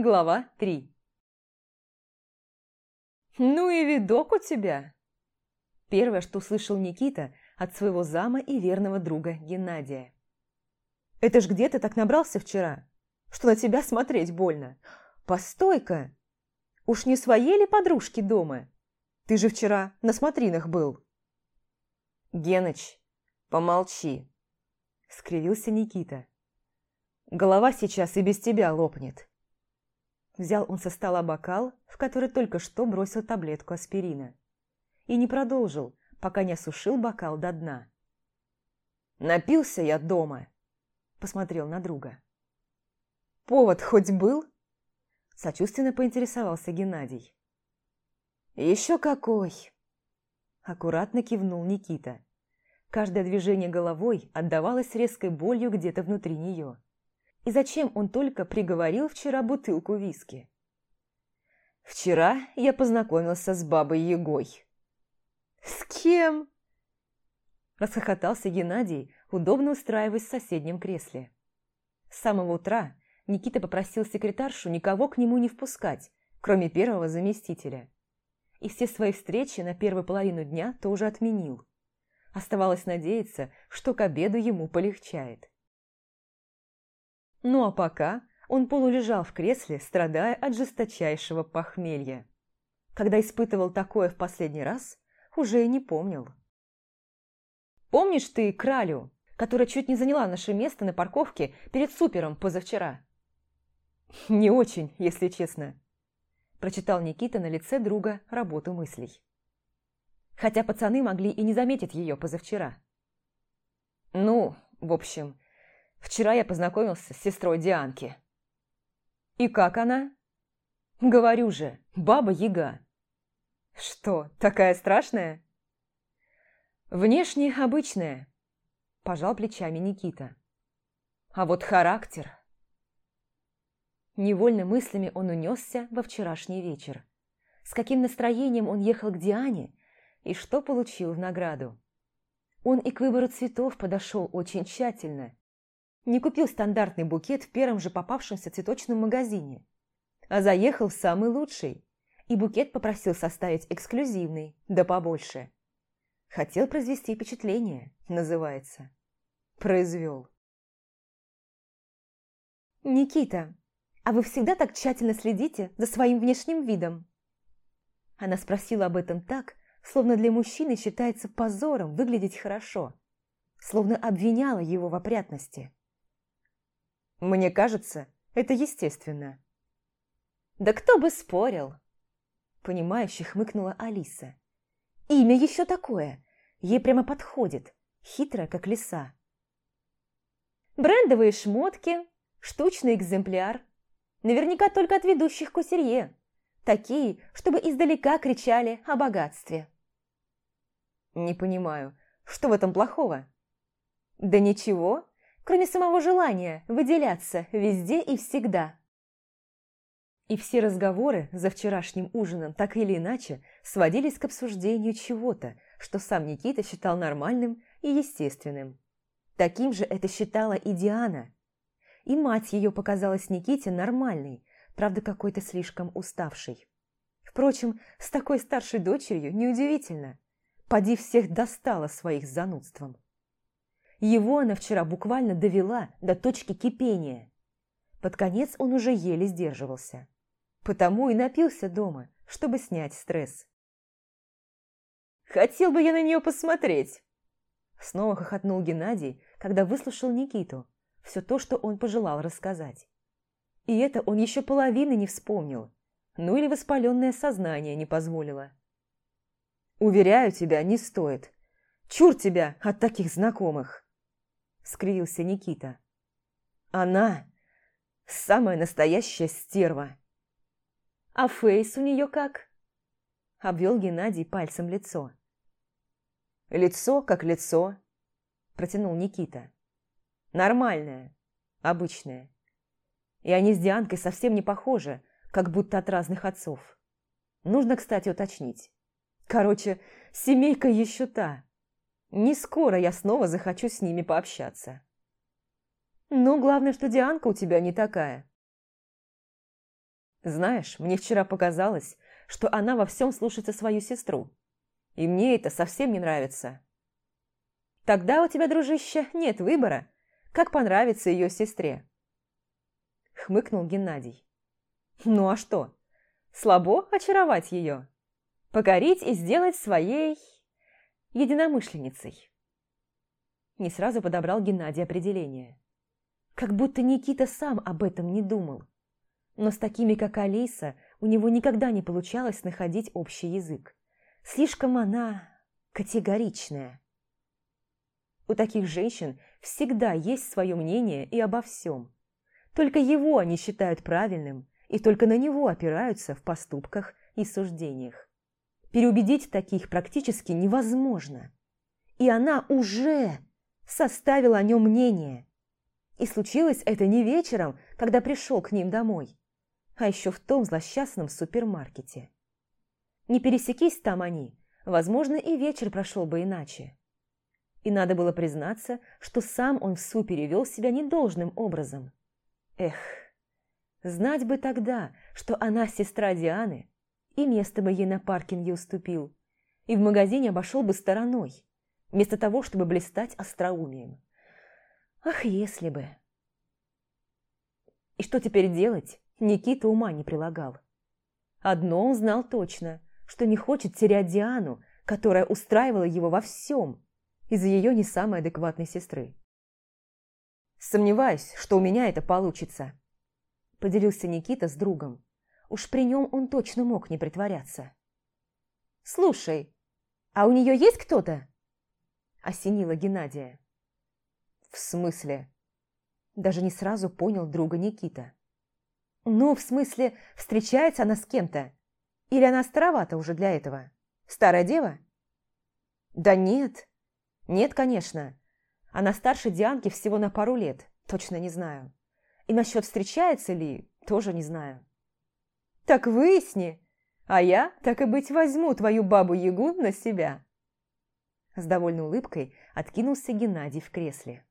Глава 3 «Ну и видок у тебя!» Первое, что услышал Никита от своего зама и верного друга Геннадия. «Это ж где ты так набрался вчера, что на тебя смотреть больно? Постой-ка! Уж не своей ли подружки дома? Ты же вчера на смотринах был!» «Геныч, помолчи!» – скривился Никита. «Голова сейчас и без тебя лопнет!» Взял он со стола бокал, в который только что бросил таблетку аспирина. И не продолжил, пока не осушил бокал до дна. «Напился я дома», – посмотрел на друга. «Повод хоть был?» – сочувственно поинтересовался Геннадий. «Еще какой!» – аккуратно кивнул Никита. Каждое движение головой отдавалось резкой болью где-то внутри нее. И зачем он только приговорил вчера бутылку виски? «Вчера я познакомился с бабой Егой». «С кем?» Расхохотался Геннадий, удобно устраиваясь в соседнем кресле. С самого утра Никита попросил секретаршу никого к нему не впускать, кроме первого заместителя. И все свои встречи на первую половину дня тоже отменил. Оставалось надеяться, что к обеду ему полегчает. Ну а пока он полулежал в кресле, страдая от жесточайшего похмелья. Когда испытывал такое в последний раз, уже и не помнил. «Помнишь ты Кралю, которая чуть не заняла наше место на парковке перед супером позавчера?» «Не очень, если честно», – прочитал Никита на лице друга работу мыслей. Хотя пацаны могли и не заметить ее позавчера. «Ну, в общем, Вчера я познакомился с сестрой Дианки. И как она? Говорю же, баба-яга. Что, такая страшная? Внешне обычная, пожал плечами Никита. А вот характер... Невольно мыслями он унесся во вчерашний вечер. С каким настроением он ехал к Диане и что получил в награду. Он и к выбору цветов подошел очень тщательно, не купил стандартный букет в первом же попавшемся цветочном магазине, а заехал в самый лучший, и букет попросил составить эксклюзивный, да побольше. Хотел произвести впечатление, называется. Произвел. «Никита, а вы всегда так тщательно следите за своим внешним видом?» Она спросила об этом так, словно для мужчины считается позором выглядеть хорошо, словно обвиняла его в опрятности. Мне кажется, это естественно. Да кто бы спорил? Понимающе хмыкнула Алиса. Имя еще такое. Ей прямо подходит. Хитрая, как лиса. Брендовые шмотки, штучный экземпляр. Наверняка только от ведущих кусерье. Такие, чтобы издалека кричали о богатстве. Не понимаю, что в этом плохого? Да ничего, кроме самого желания выделяться везде и всегда. И все разговоры за вчерашним ужином так или иначе сводились к обсуждению чего-то, что сам Никита считал нормальным и естественным. Таким же это считала и Диана. И мать ее показалась Никите нормальной, правда, какой-то слишком уставшей. Впрочем, с такой старшей дочерью неудивительно. Поди всех достала своих занудством. Его она вчера буквально довела до точки кипения. Под конец он уже еле сдерживался. Потому и напился дома, чтобы снять стресс. «Хотел бы я на нее посмотреть!» Снова хохотнул Геннадий, когда выслушал Никиту, все то, что он пожелал рассказать. И это он еще половины не вспомнил, ну или воспаленное сознание не позволило. «Уверяю тебя, не стоит. Чур тебя от таких знакомых!» Скривился Никита. Она самая настоящая стерва. А фейс у нее как? Обвел Геннадий пальцем лицо. Лицо как лицо, протянул Никита. Нормальное, обычное. И они с Дианкой совсем не похожи, как будто от разных отцов. Нужно, кстати, уточнить. Короче, семейка еще та. Не скоро я снова захочу с ними пообщаться. Ну, главное, что Дианка у тебя не такая. Знаешь, мне вчера показалось, что она во всем слушается свою сестру. И мне это совсем не нравится. Тогда у тебя, дружище, нет выбора, как понравится ее сестре. Хмыкнул Геннадий. Ну а что? Слабо очаровать ее? Покорить и сделать своей единомышленницей. Не сразу подобрал Геннадий определение. Как будто Никита сам об этом не думал. Но с такими, как Алиса, у него никогда не получалось находить общий язык. Слишком она категоричная. У таких женщин всегда есть свое мнение и обо всем. Только его они считают правильным, и только на него опираются в поступках и суждениях. Переубедить таких практически невозможно. И она уже составила о нем мнение. И случилось это не вечером, когда пришел к ним домой, а еще в том злосчастном супермаркете. Не пересекись там они, возможно, и вечер прошел бы иначе. И надо было признаться, что сам он в супере вел себя недолжным образом. Эх, знать бы тогда, что она сестра Дианы, и место бы ей на паркинге уступил, и в магазине обошел бы стороной, вместо того, чтобы блистать остроумием. Ах, если бы! И что теперь делать, Никита ума не прилагал. Одно он знал точно, что не хочет терять Диану, которая устраивала его во всем, из-за ее не самой адекватной сестры. «Сомневаюсь, что у меня это получится», – поделился Никита с другом. Уж при нем он точно мог не притворяться. «Слушай, а у нее есть кто-то?» – осенила Геннадия. «В смысле?» Даже не сразу понял друга Никита. «Ну, в смысле, встречается она с кем-то? Или она старовата уже для этого? Старая дева?» «Да нет. Нет, конечно. Она старше Дианки всего на пару лет, точно не знаю. И насчет встречается ли, тоже не знаю». «Так выясни, а я, так и быть, возьму твою бабу-ягу на себя». С довольной улыбкой откинулся Геннадий в кресле.